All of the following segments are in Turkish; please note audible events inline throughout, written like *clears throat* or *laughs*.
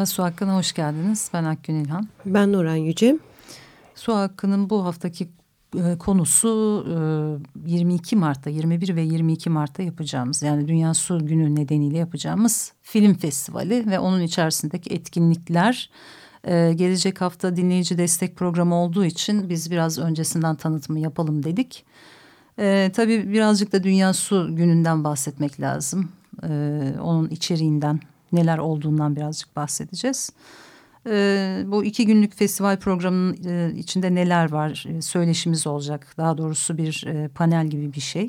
Merhaba, Su Hakkı'na hoş geldiniz. Ben Akgün İlhan. Ben Nuran Yüce. Su Hakkı'nın bu haftaki e, konusu e, 22 Mart'ta, 21 ve 22 Mart'ta yapacağımız yani Dünya Su Günü nedeniyle yapacağımız film festivali ve onun içerisindeki etkinlikler e, gelecek hafta dinleyici destek programı olduğu için biz biraz öncesinden tanıtımı yapalım dedik. E, tabii birazcık da Dünya Su Günü'nden bahsetmek lazım. E, onun içeriğinden neler olduğundan birazcık bahsedeceğiz. E, bu iki günlük festival programının e, içinde neler var e, söyleşimiz olacak. Daha doğrusu bir e, panel gibi bir şey.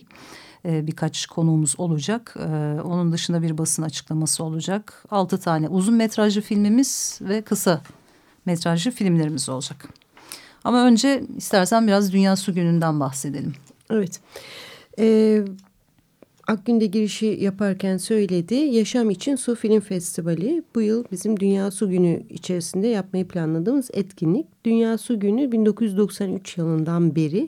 E, birkaç konuğumuz olacak. E, onun dışında bir basın açıklaması olacak. Altı tane uzun metrajlı filmimiz ve kısa metrajlı filmlerimiz olacak. Ama önce istersen biraz Dünya Su Günü'nden bahsedelim. Evet. Ee, Akgün'de girişi yaparken söyledi. Yaşam için Su Film Festivali bu yıl bizim Dünya Su Günü içerisinde yapmayı planladığımız etkinlik. Dünya Su Günü 1993 yılından beri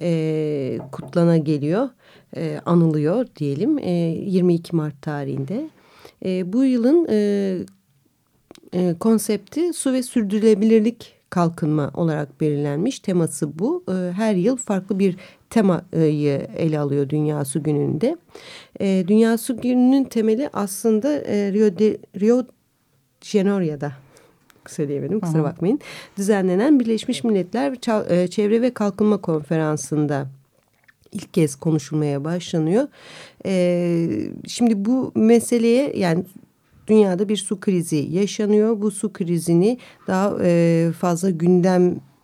e, kutlana geliyor, e, anılıyor diyelim e, 22 Mart tarihinde. E, bu yılın e, e, konsepti su ve sürdürülebilirlik kalkınma olarak belirlenmiş. Teması bu. E, her yıl farklı bir temayı ele alıyor Dünya Su Günü'nde. E, Dünya Su Günü'nün temeli aslında e, Rio de Rio Janeiro'da söyleyemedim kusura bakmayın. Düzenlenen Birleşmiş Milletler e, Çevre ve Kalkınma Konferansı'nda ilk kez konuşulmaya başlanıyor. E, şimdi bu meseleye yani dünyada bir su krizi yaşanıyor. Bu su krizini daha e, fazla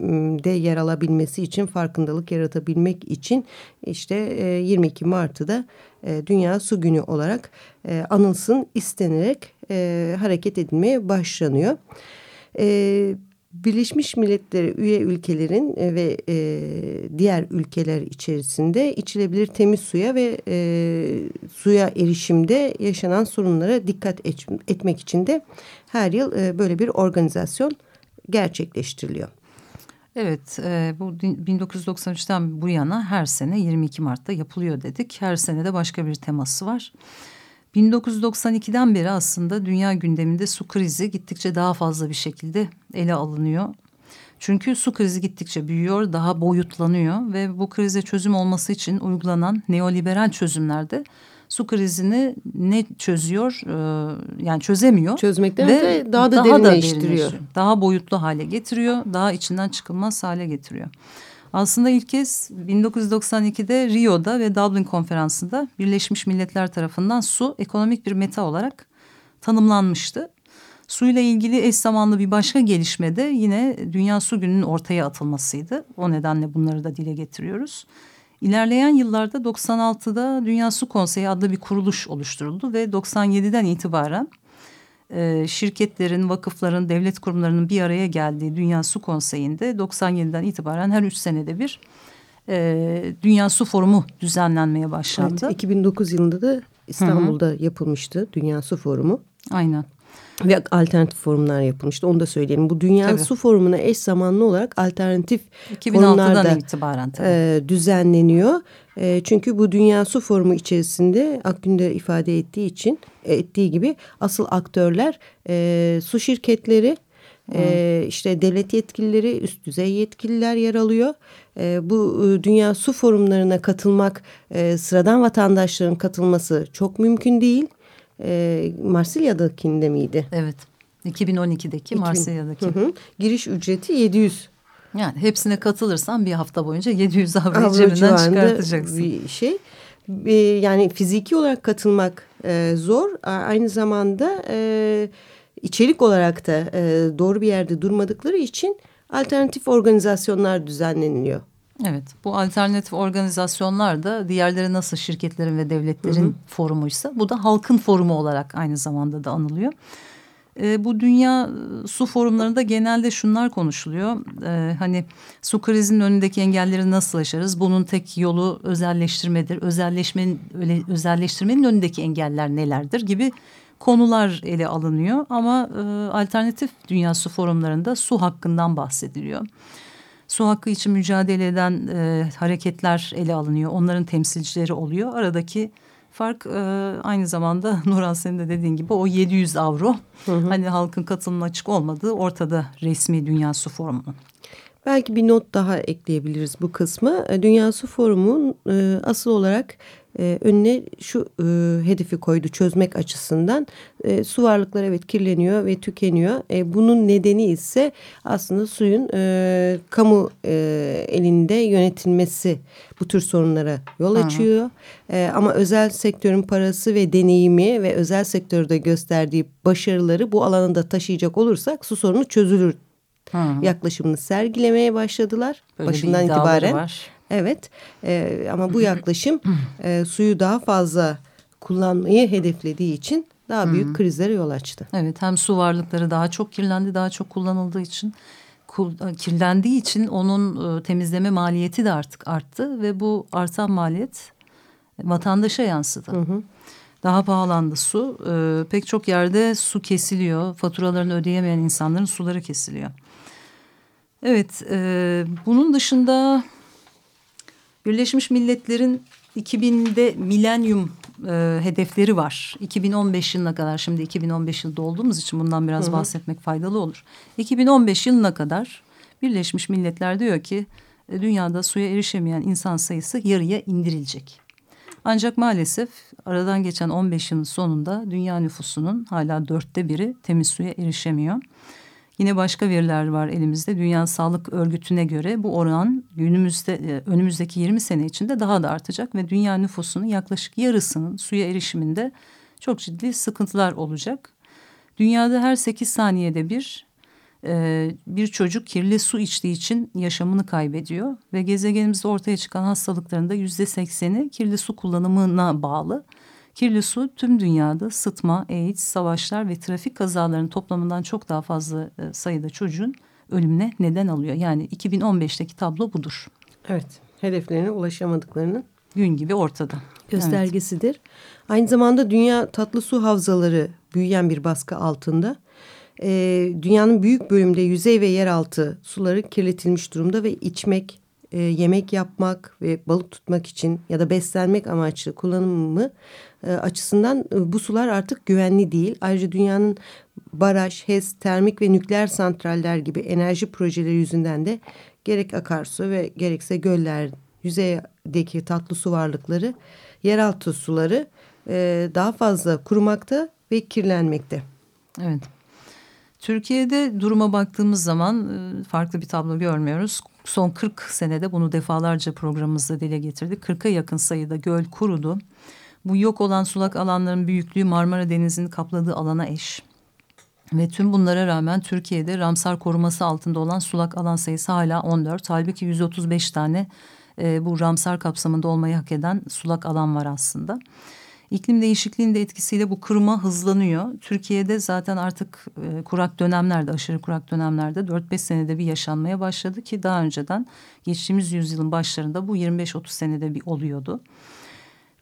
gündemde yer alabilmesi için farkındalık yaratabilmek için işte e, 22 Mart'ı da e, Dünya Su Günü olarak e, anılsın istenerek e, hareket edilmeye başlanıyor. E, Birleşmiş Milletler üye ülkelerin e, ve e, diğer ülkeler içerisinde içilebilir temiz suya ve e, suya erişimde yaşanan sorunlara dikkat et, etmek için de her yıl e, böyle bir organizasyon gerçekleştiriliyor. Evet, e, bu 1993'ten bu yana her sene 22 Mart'ta yapılıyor dedik. Her sene de başka bir teması var. 1992'den beri aslında dünya gündeminde su krizi gittikçe daha fazla bir şekilde ele alınıyor. Çünkü su krizi gittikçe büyüyor, daha boyutlanıyor ve bu krize çözüm olması için uygulanan neoliberal çözümlerde su krizini ne çözüyor e, yani çözemiyor. Çözmekten ve daha da daha derinleştiriyor. Da daha boyutlu hale getiriyor, daha içinden çıkılmaz hale getiriyor. Aslında ilk kez 1992'de Rio'da ve Dublin konferansında Birleşmiş Milletler tarafından su ekonomik bir meta olarak tanımlanmıştı. Suyla ilgili eş zamanlı bir başka gelişme de yine Dünya Su Günü'nün ortaya atılmasıydı. O nedenle bunları da dile getiriyoruz. İlerleyen yıllarda 96'da Dünya Su Konseyi adlı bir kuruluş oluşturuldu ve 97'den itibaren e, şirketlerin, vakıfların, devlet kurumlarının bir araya geldiği Dünya Su Konseyi'nde 97'den itibaren her üç senede bir e, Dünya Su Forumu düzenlenmeye başlandı. Evet, 2009 yılında da İstanbul'da Hı -hı. yapılmıştı Dünya Su Forumu. Aynen. Ve alternatif forumlar yapılmıştı. Onu da söyleyelim. Bu Dünya tabii. Su Forumu'na eş zamanlı olarak alternatif 2006'dan da itibaren tabii. E, düzenleniyor. E, çünkü bu Dünya Su Forumu içerisinde Akgün'de ifade ettiği için ettiği gibi asıl aktörler e, su şirketleri, e, işte devlet yetkilileri, üst düzey yetkililer yer alıyor. E, bu e, Dünya Su Forumlarına katılmak, e, sıradan vatandaşların katılması çok mümkün değil e, Marsilya'dakinde miydi? Evet. 2012'deki Marsilya'daki. Hı hı. Giriş ücreti 700. Yani hepsine katılırsan bir hafta boyunca 700 avro cebinden çıkartacaksın. bir şey. E, yani fiziki olarak katılmak e, zor. Aynı zamanda e, içerik olarak da e, doğru bir yerde durmadıkları için alternatif organizasyonlar düzenleniliyor. Evet bu alternatif organizasyonlar da diğerleri nasıl şirketlerin ve devletlerin hı hı. forumuysa bu da halkın forumu olarak aynı zamanda da anılıyor. E, bu dünya e, su forumlarında genelde şunlar konuşuluyor. E, hani su krizinin önündeki engelleri nasıl aşarız? Bunun tek yolu özelleştirmedir. Özelleşmenin öyle özelleştirmenin önündeki engeller nelerdir gibi konular ele alınıyor. Ama e, alternatif dünya su forumlarında su hakkından bahsediliyor. Su hakkı için mücadele eden e, hareketler ele alınıyor. Onların temsilcileri oluyor. Aradaki Fark e, aynı zamanda *laughs* Nurhan senin de dediğin gibi o 700 avro. Hı hı. Hani halkın katılımına açık olmadığı ortada resmi Dünya Su Forumu'nun. Belki bir not daha ekleyebiliriz bu kısmı. E, Dünya Su Forumu e, asıl olarak e, önüne şu e, hedefi koydu çözmek açısından. E, su varlıkları evet kirleniyor ve tükeniyor. E, bunun nedeni ise aslında suyun e, kamu e, elinde yönetilmesi bu tür sorunlara yol açıyor. E, ama özel sektörün parası ve deneyimi ve özel sektörde gösterdiği başarıları bu alanda taşıyacak olursak su sorunu çözülür Hı. yaklaşımını sergilemeye başladılar. Böyle Başından itibaren. Var. Evet e, ama bu yaklaşım e, suyu daha fazla kullanmayı hedeflediği için daha büyük hmm. krizlere yol açtı. Evet hem su varlıkları daha çok kirlendi daha çok kullanıldığı için e, kirlendiği için onun e, temizleme maliyeti de artık arttı ve bu artan maliyet vatandaşa yansıdı. Hı hı. Daha pahalandı su. E, pek çok yerde su kesiliyor. Faturalarını ödeyemeyen insanların suları kesiliyor. Evet, e, bunun dışında Birleşmiş Milletler'in 2000'de milenyum e, hedefleri var. 2015 yılına kadar şimdi 2015 yılda olduğumuz için bundan biraz hı hı. bahsetmek faydalı olur. 2015 yılına kadar Birleşmiş Milletler diyor ki e, dünyada suya erişemeyen insan sayısı yarıya indirilecek. Ancak maalesef aradan geçen 15 yılın sonunda dünya nüfusunun hala dörtte biri temiz suya erişemiyor. Yine başka veriler var elimizde. Dünya Sağlık Örgütü'ne göre bu oran günümüzde e, önümüzdeki 20 sene içinde daha da artacak ve dünya nüfusunun yaklaşık yarısının suya erişiminde çok ciddi sıkıntılar olacak. Dünyada her 8 saniyede bir e, bir çocuk kirli su içtiği için yaşamını kaybediyor ve gezegenimizde ortaya çıkan hastalıkların da yüzde sekseni kirli su kullanımına bağlı. Kirli su tüm dünyada sıtma, AIDS, savaşlar ve trafik kazalarının toplamından çok daha fazla e, sayıda çocuğun ölümüne neden alıyor. Yani 2015'teki tablo budur. Evet, hedeflerine ulaşamadıklarının gün gibi ortada. Göstergesidir. Evet. Aynı zamanda dünya tatlı su havzaları büyüyen bir baskı altında. Ee, dünyanın büyük bölümünde yüzey ve yeraltı suları kirletilmiş durumda ve içmek, e, yemek yapmak ve balık tutmak için ya da beslenmek amaçlı kullanımı e, açısından e, bu sular artık güvenli değil. Ayrıca dünyanın baraj, HES, termik ve nükleer santraller gibi enerji projeleri yüzünden de gerek akarsu ve gerekse göller, yüzeydeki tatlı su varlıkları, yeraltı suları e, daha fazla kurumakta ve kirlenmekte. Evet. Türkiye'de duruma baktığımız zaman farklı bir tablo görmüyoruz. Son 40 senede bunu defalarca programımızda dile getirdik. 40'a yakın sayıda göl kurudu. Bu yok olan sulak alanların büyüklüğü Marmara Denizi'nin kapladığı alana eş. Ve tüm bunlara rağmen Türkiye'de Ramsar koruması altında olan sulak alan sayısı hala 14. Halbuki 135 tane e, bu Ramsar kapsamında olmayı hak eden sulak alan var aslında. İklim değişikliğinin de etkisiyle bu kırma hızlanıyor. Türkiye'de zaten artık e, kurak dönemlerde, aşırı kurak dönemlerde 4-5 senede bir yaşanmaya başladı ki daha önceden geçtiğimiz yüzyılın başlarında bu 25-30 senede bir oluyordu.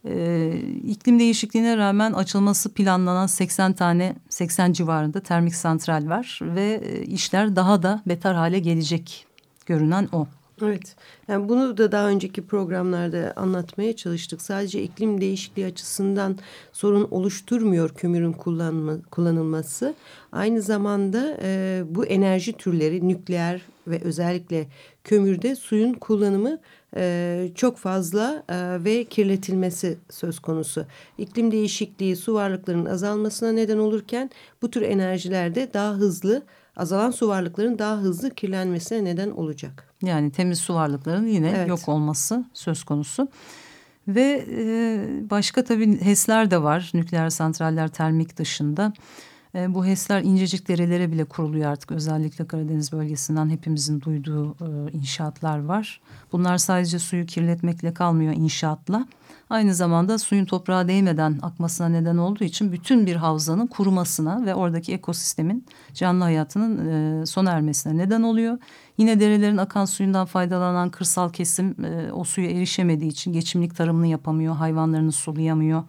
Ee, iklim değişikliğine rağmen açılması planlanan 80 tane 80 civarında termik santral var ve e, işler daha da beter hale gelecek görünen o. Evet. Yani bunu da daha önceki programlarda anlatmaya çalıştık. Sadece iklim değişikliği açısından sorun oluşturmuyor kömürün kullanma, kullanılması. Aynı zamanda e, bu enerji türleri nükleer ve özellikle kömürde suyun kullanımı e, çok fazla e, ve kirletilmesi söz konusu. İklim değişikliği su varlıklarının azalmasına neden olurken bu tür enerjilerde daha hızlı azalan su varlıklarının daha hızlı kirlenmesine neden olacak. Yani temiz su varlıklarının yine evet. yok olması söz konusu. Ve e, başka tabii HES'ler de var nükleer santraller termik dışında. E, bu HES'ler incecik derelere bile kuruluyor artık. Özellikle Karadeniz bölgesinden hepimizin duyduğu e, inşaatlar var. Bunlar sadece suyu kirletmekle kalmıyor inşaatla. Aynı zamanda suyun toprağa değmeden akmasına neden olduğu için bütün bir havzanın kurumasına ve oradaki ekosistemin canlı hayatının e, sona ermesine neden oluyor. Yine derelerin akan suyundan faydalanan kırsal kesim e, o suya erişemediği için geçimlik tarımını yapamıyor, hayvanlarını sulayamıyor,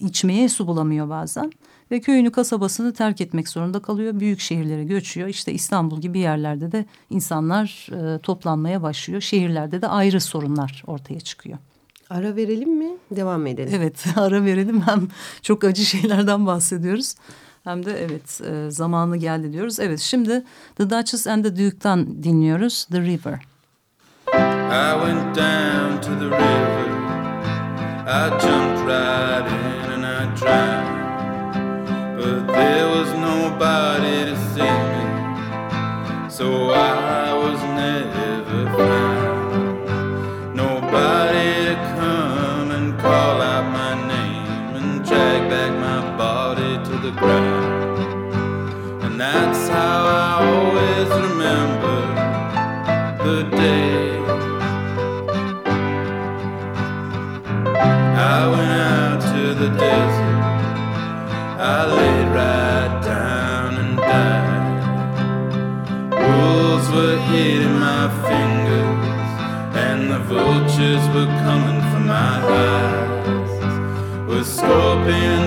içmeye su bulamıyor bazen ve köyünü kasabasını terk etmek zorunda kalıyor. Büyük şehirlere göçüyor. İşte İstanbul gibi yerlerde de insanlar e, toplanmaya başlıyor. Şehirlerde de ayrı sorunlar ortaya çıkıyor. Ara verelim mi? Devam edelim. Evet *laughs* ara verelim. Hem çok acı şeylerden bahsediyoruz. Hem de evet e, zamanı geldi diyoruz. Evet şimdi The Duchess and the Duke'dan dinliyoruz. The River. I went down to the river. I jumped right in and I drowned. But there was nobody to see me. So I was never found the day I went out to the desert I laid right down and died. Wolves were eating my fingers, and the vultures were coming for my eyes. With scorpions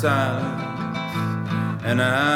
silence, and I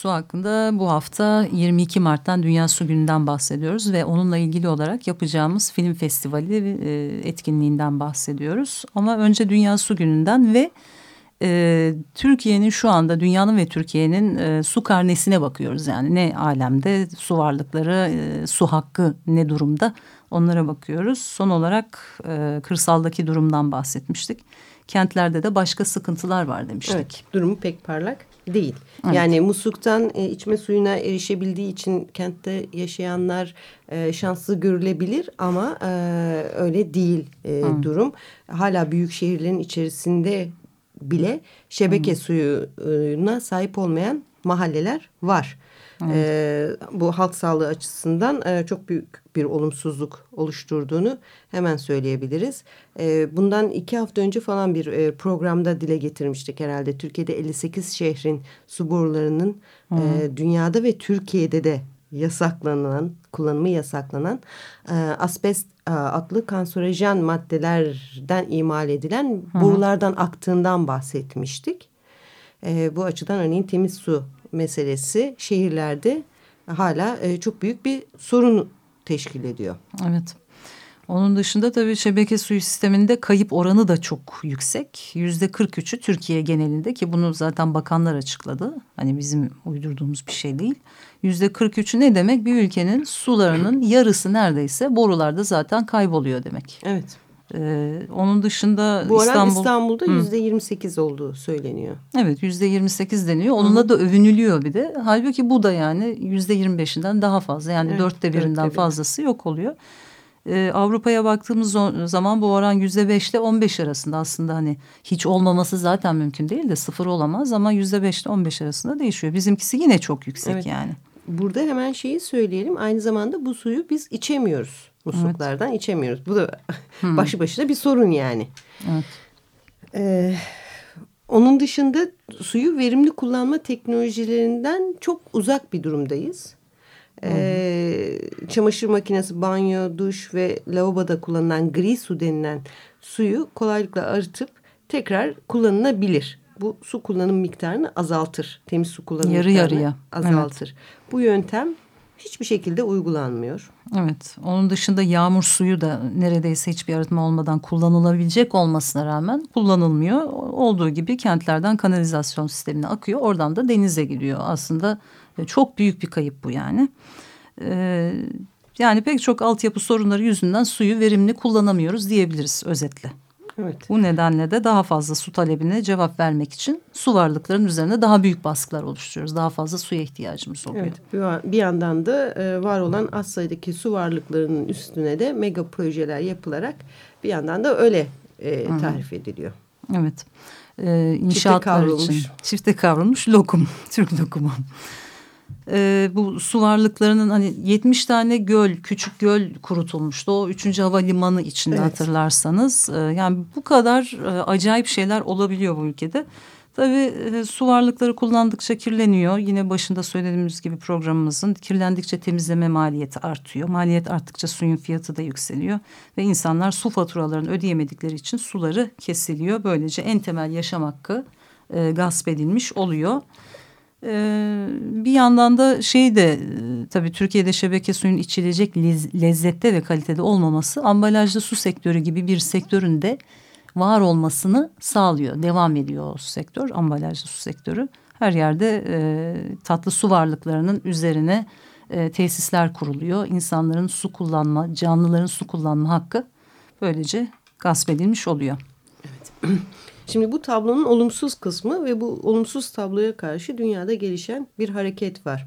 su hakkında bu hafta 22 Mart'tan Dünya Su Günü'nden bahsediyoruz ve onunla ilgili olarak yapacağımız film festivali e, etkinliğinden bahsediyoruz. Ama önce Dünya Su Günü'nden ve e, Türkiye'nin şu anda dünyanın ve Türkiye'nin e, su karnesine bakıyoruz. Yani ne alemde su varlıkları, e, su hakkı ne durumda onlara bakıyoruz. Son olarak e, kırsaldaki durumdan bahsetmiştik. Kentlerde de başka sıkıntılar var demiştik. Evet, durumu pek parlak değil. Evet. Yani musluktan e, içme suyuna erişebildiği için kentte yaşayanlar e, şanslı görülebilir ama e, öyle değil e, durum. Hala büyük şehirlerin içerisinde bile şebeke Hı. suyuna sahip olmayan mahalleler var. Evet. E, bu halk sağlığı açısından e, çok büyük bir olumsuzluk oluşturduğunu hemen söyleyebiliriz. E, bundan iki hafta önce falan bir e, programda dile getirmiştik herhalde. Türkiye'de 58 şehrin su borularının e, dünyada ve Türkiye'de de yasaklanan, kullanımı yasaklanan e, asbest e, adlı kanserojen maddelerden imal edilen Hı. borulardan aktığından bahsetmiştik. E, bu açıdan örneğin temiz su meselesi şehirlerde hala e, çok büyük bir sorun teşkil ediyor. Evet. Onun dışında tabii şebeke suyu sisteminde kayıp oranı da çok yüksek. Yüzde 43'ü Türkiye genelinde ki bunu zaten bakanlar açıkladı. Hani bizim uydurduğumuz bir şey değil. Yüzde 43'ü ne demek? Bir ülkenin sularının yarısı neredeyse borularda zaten kayboluyor demek. Evet. Ee, onun dışında Bu İstanbul, İstanbul'da yüzde yirmi sekiz olduğu söyleniyor. Evet yüzde yirmi sekiz deniyor. Onunla Hı. da övünülüyor bir de. Halbuki bu da yani yüzde yirmi beşinden daha fazla. Yani evet, dörtte birinden dörtte fazlası yok oluyor. Ee, Avrupa'ya baktığımız zaman bu oran yüzde beş ile on beş arasında aslında hani hiç olmaması zaten mümkün değil de sıfır olamaz ama yüzde beş ile on beş arasında değişiyor. Bizimkisi yine çok yüksek evet. yani. Burada hemen şeyi söyleyelim aynı zamanda bu suyu biz içemiyoruz musluklardan evet. içemiyoruz. Bu da *laughs* hmm. başı başına bir sorun yani. Evet. Ee, onun dışında suyu verimli kullanma teknolojilerinden çok uzak bir durumdayız. Ee, çamaşır makinesi, banyo, duş ve lavaboda kullanılan gri su denilen suyu kolaylıkla arıtıp tekrar kullanılabilir. Bu su kullanım miktarını azaltır. Temiz su kullanım Yarı miktarını yarıya. azaltır. Evet. Bu yöntem hiçbir şekilde uygulanmıyor. Evet onun dışında yağmur suyu da neredeyse hiçbir arıtma olmadan kullanılabilecek olmasına rağmen kullanılmıyor. Olduğu gibi kentlerden kanalizasyon sistemine akıyor oradan da denize gidiyor. Aslında e, çok büyük bir kayıp bu yani. Ee, yani pek çok altyapı sorunları yüzünden suyu verimli kullanamıyoruz diyebiliriz özetle. Evet. Bu nedenle de daha fazla su talebine cevap vermek için su varlıklarının üzerine daha büyük baskılar oluşturuyoruz. Daha fazla suya ihtiyacımız oluyor. Evet, bir yandan da e, var olan az sayıdaki su varlıklarının üstüne de mega projeler yapılarak bir yandan da öyle e, tarif ediliyor. Evet. Ee, inşaatlar çifte için çifte kavrulmuş lokum, *laughs* Türk lokumu e, bu su varlıklarının hani 70 tane göl, küçük göl kurutulmuştu. O 3. havalimanı içinde evet. hatırlarsanız. E, yani bu kadar e, acayip şeyler olabiliyor bu ülkede. Tabii e, su varlıkları kullandıkça kirleniyor. Yine başında söylediğimiz gibi programımızın kirlendikçe temizleme maliyeti artıyor. Maliyet arttıkça suyun fiyatı da yükseliyor. Ve insanlar su faturalarını ödeyemedikleri için suları kesiliyor. Böylece en temel yaşam hakkı e, gasp edilmiş oluyor. Ee, bir yandan da şey de e, tabii Türkiye'de şebeke suyun içilecek lezzette ve kalitede olmaması ambalajlı su sektörü gibi bir sektörün de var olmasını sağlıyor. Devam ediyor o sektör ambalajlı su sektörü. Her yerde e, tatlı su varlıklarının üzerine e, tesisler kuruluyor. İnsanların su kullanma, canlıların su kullanma hakkı böylece gasp edilmiş oluyor. Evet. *clears throat* Şimdi bu tablonun olumsuz kısmı ve bu olumsuz tabloya karşı dünyada gelişen bir hareket var.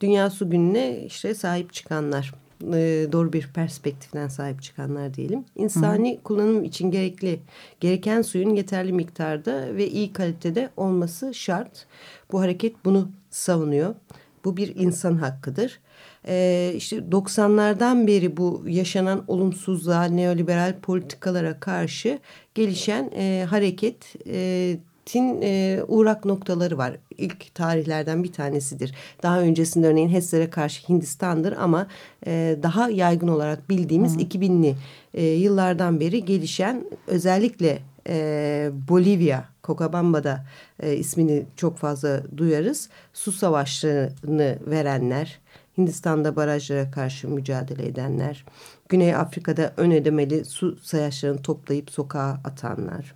Dünya Su Günü'ne işte sahip çıkanlar, e, doğru bir perspektiften sahip çıkanlar diyelim. İnsani Hı. kullanım için gerekli, gereken suyun yeterli miktarda ve iyi kalitede olması şart. Bu hareket bunu savunuyor. Bu bir insan hakkıdır e, işte 90'lardan beri bu yaşanan olumsuzluğa, neoliberal politikalara karşı gelişen e, hareketin e, uğrak noktaları var. İlk tarihlerden bir tanesidir. Daha öncesinde örneğin HES'lere karşı Hindistan'dır ama e, daha yaygın olarak bildiğimiz Hı. 2000'li e, yıllardan beri gelişen özellikle e, Bolivya, Cochabamba'da e, ismini çok fazla duyarız. Su savaşlarını verenler, Hindistan'da barajlara karşı mücadele edenler, Güney Afrika'da ön ödemeli su sayaçlarını toplayıp sokağa atanlar,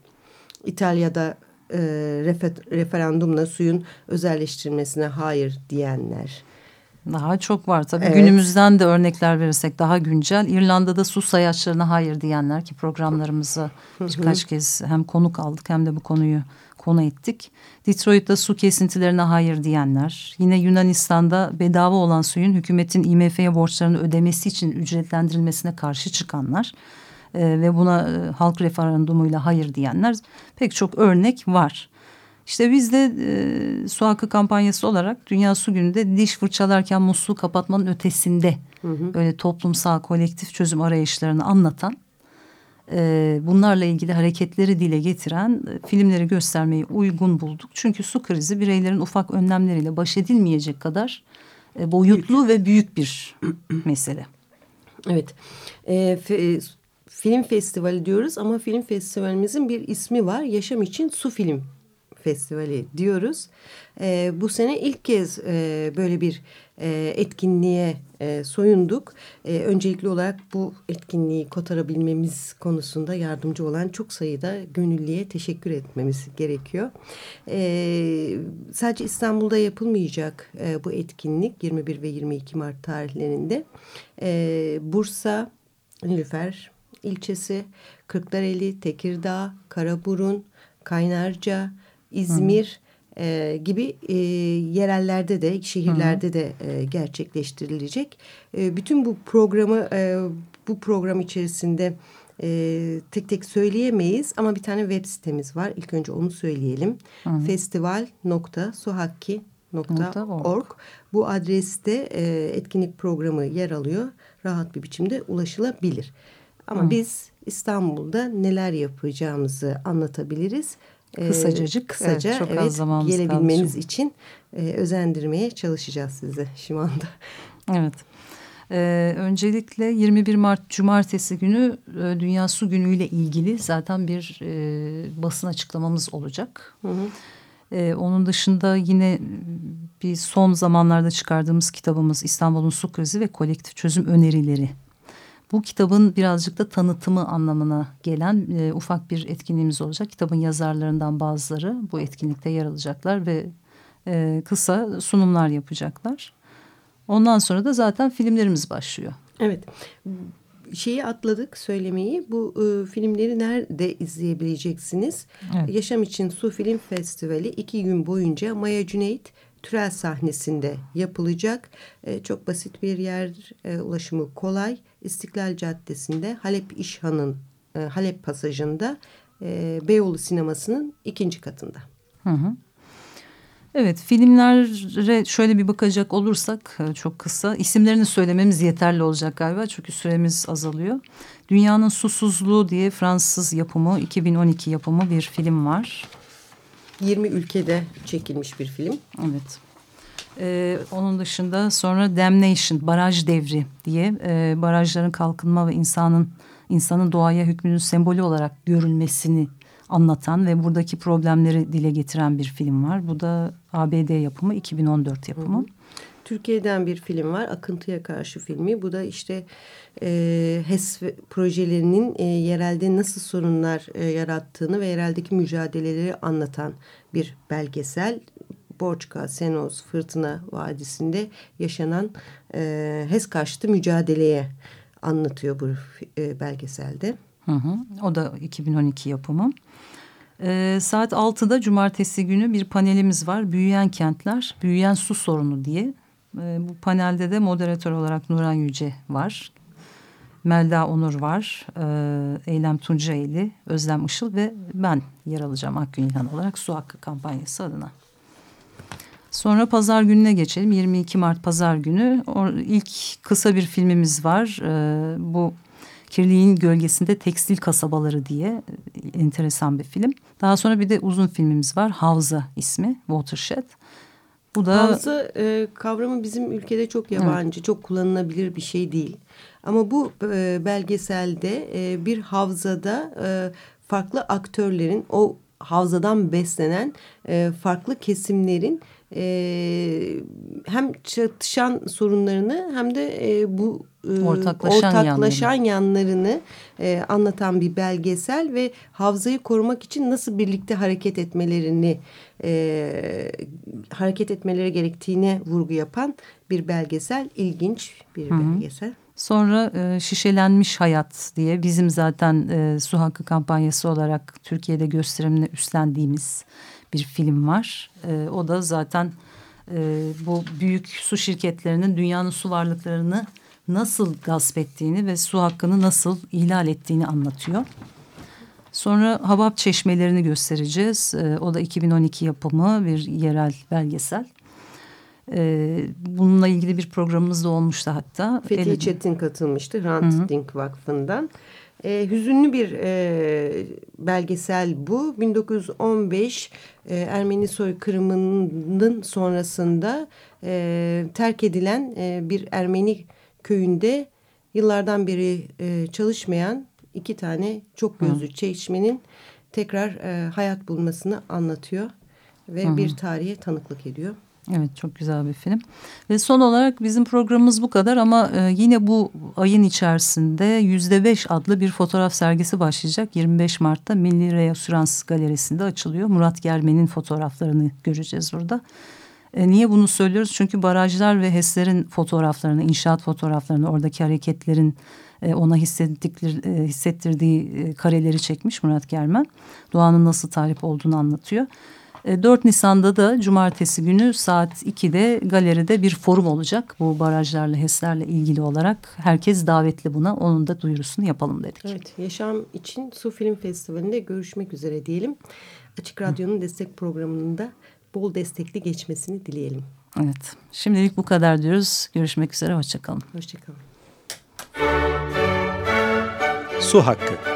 İtalya'da e, refer, referandumla suyun özelleştirilmesine hayır diyenler, daha çok var tabii. Evet. Günümüzden de örnekler verirsek daha güncel. İrlanda'da su sayaçlarına hayır diyenler ki programlarımıza birkaç kez hem konuk aldık hem de bu konuyu konu ettik. Detroit'te su kesintilerine hayır diyenler. Yine Yunanistan'da bedava olan suyun hükümetin IMF'ye borçlarını ödemesi için ücretlendirilmesine karşı çıkanlar. Ee, ve buna e, halk referandumuyla hayır diyenler pek çok örnek var. İşte biz de e, su hakkı kampanyası olarak Dünya Su Günü'nde diş fırçalarken musluğu kapatmanın ötesinde Hı hı. böyle toplumsal kolektif çözüm arayışlarını anlatan e, bunlarla ilgili hareketleri dile getiren e, filmleri göstermeyi uygun bulduk. Çünkü su krizi bireylerin ufak önlemleriyle baş edilmeyecek kadar e, boyutlu ve büyük bir *clears throat* mesele. Evet. E, fe- film festivali diyoruz ama film festivalimizin bir ismi var. Yaşam için Su Film Festivali diyoruz. E, bu sene ilk kez e, böyle bir e, etkinliğe e, soyunduk. E, öncelikli olarak bu etkinliği kotarabilmemiz konusunda yardımcı olan çok sayıda gönüllüye teşekkür etmemiz gerekiyor. Sadece İstanbul'da yapılmayacak bu etkinlik 21 ve 22 Mart tarihlerinde. Bursa, Nilüfer ilçesi, Kırklareli, Tekirdağ, Karaburun, Kaynarca, İzmir e, gibi e, yerellerde de şehirlerde de e, gerçekleştirilecek. E, bütün bu programı e, bu program içerisinde e, tek tek söyleyemeyiz ama bir tane web sitemiz var. İlk önce onu söyleyelim. festival.suhakki.org Bu adreste e, etkinlik programı yer alıyor. Rahat bir biçimde ulaşılabilir. Ama Hı. biz İstanbul'da neler yapacağımızı anlatabiliriz. Ee, Kısacacık, kısaca evet, çok az evet, zamanımız kaldı gelebilmeniz şimdi. için e, özendirmeye çalışacağız sizi şu anda. Evet. Ee, öncelikle 21 Mart Cumartesi günü e, Dünya Su Günü ile ilgili zaten bir e, basın açıklamamız olacak. Hı hı. Ee, onun dışında yine bir son zamanlarda çıkardığımız kitabımız İstanbul'un Su Krizi ve Kolektif Çözüm Önerileri. Bu kitabın birazcık da tanıtımı anlamına gelen e, ufak bir etkinliğimiz olacak. Kitabın yazarlarından bazıları bu etkinlikte yer alacaklar ve e, kısa sunumlar yapacaklar. Ondan sonra da zaten filmlerimiz başlıyor. Evet. Şeyi atladık söylemeyi. Bu e, filmleri nerede izleyebileceksiniz? Evet. Yaşam için Su Film Festivali iki gün boyunca Maya Cüneyt Türel sahnesinde yapılacak. E, çok basit bir yer, e, ulaşımı kolay. İstiklal Caddesi'nde Halep İşhan'ın e, Halep pasajında e, Beyoğlu sinemasının ikinci katında. Hı hı. Evet filmlere şöyle bir bakacak olursak e, çok kısa isimlerini söylememiz yeterli olacak galiba çünkü süremiz azalıyor. Dünyanın Susuzluğu diye Fransız yapımı 2012 yapımı bir film var. 20 ülkede çekilmiş bir film. Evet. Ee, onun dışında sonra Damnation, Baraj Devri diye e, barajların kalkınma ve insanın insanın doğaya hükmünün sembolü olarak görülmesini anlatan ve buradaki problemleri dile getiren bir film var. Bu da ABD yapımı, 2014 yapımı. Hı hı. Türkiye'den bir film var. Akıntıya Karşı filmi. Bu da işte e, HES projelerinin e, yerelde nasıl sorunlar e, yarattığını ve yereldeki mücadeleleri anlatan bir belgesel. Borçka, Senos, Fırtına Vadisi'nde yaşanan e, HES karşıtı mücadeleye anlatıyor bu e, belgeselde. Hı hı. O da 2012 yapımı. Ee, saat 6'da cumartesi günü bir panelimiz var. Büyüyen kentler, büyüyen su sorunu diye. Ee, bu panelde de moderatör olarak Nuran Yüce var. Melda Onur var. Ee, Eylem Tuncaeli, Özlem Işıl ve ben yer alacağım Akgün İlhan olarak Su Hakkı kampanyası adına. Sonra pazar gününe geçelim. 22 Mart pazar günü. İlk kısa bir filmimiz var. Ee, bu Kirliğin Gölgesinde Tekstil Kasabaları diye e, enteresan bir film. Daha sonra bir de uzun filmimiz var. Havza ismi, Watershed. Bu da Havza e, kavramı bizim ülkede çok yabancı, çok kullanılabilir bir şey değil. Ama bu e, belgeselde e, bir havzada e, farklı aktörlerin o havzadan beslenen e, farklı kesimlerin e, hem çatışan sorunlarını hem de e, bu e, ortaklaşan, ortaklaşan yanlarını, yanlarını e, anlatan bir belgesel ve havzayı korumak için nasıl birlikte hareket etmelerini e, hareket etmeleri gerektiğine vurgu yapan bir belgesel ilginç bir Hı -hı. belgesel. Sonra e, Şişelenmiş Hayat diye bizim zaten e, su hakkı kampanyası olarak Türkiye'de gösterimini üstlendiğimiz bir film var. E, o da zaten e, bu büyük su şirketlerinin dünyanın su varlıklarını nasıl gasp ettiğini ve su hakkını nasıl ihlal ettiğini anlatıyor. Sonra Habab çeşmelerini göstereceğiz. E, o da 2012 yapımı bir yerel belgesel. E, bununla ilgili bir programımız da olmuştu hatta. Fethi. Çetin katılmıştı Hrant Dink Vakfı'ndan. E, hüzünlü bir e, belgesel bu. 1915 e, Ermeni soykırımının sonrasında e, terk edilen e, bir Ermeni köyünde yıllardan beri e, çalışmayan iki tane çok gözlü Hı. çeşmenin tekrar e, hayat bulmasını anlatıyor ve Hı. bir tarihe tanıklık ediyor. Evet çok güzel bir film. Ve son olarak bizim programımız bu kadar ama e, yine bu ayın içerisinde yüzde beş adlı bir fotoğraf sergisi başlayacak. 25 Mart'ta Milli Reasürans Galerisi'nde açılıyor. Murat Germen'in fotoğraflarını göreceğiz orada. E, niye bunu söylüyoruz? Çünkü barajlar ve HES'lerin fotoğraflarını, inşaat fotoğraflarını, oradaki hareketlerin e, ona hissettikleri, e, hissettirdiği e, kareleri çekmiş Murat Germen. Doğanın nasıl tarif olduğunu anlatıyor. 4 e, Nisan'da da cumartesi günü saat 2'de galeride bir forum olacak. Bu barajlarla, HES'lerle ilgili olarak herkes davetli buna. Onun da duyurusunu yapalım dedik. Evet, Yaşam için Su Film Festivali'nde görüşmek üzere diyelim. Açık Radyo'nun destek programının da bol destekli geçmesini dileyelim. Evet, şimdilik bu kadar diyoruz. Görüşmek üzere, hoşçakalın. Hoşçakalın. Su Hakkı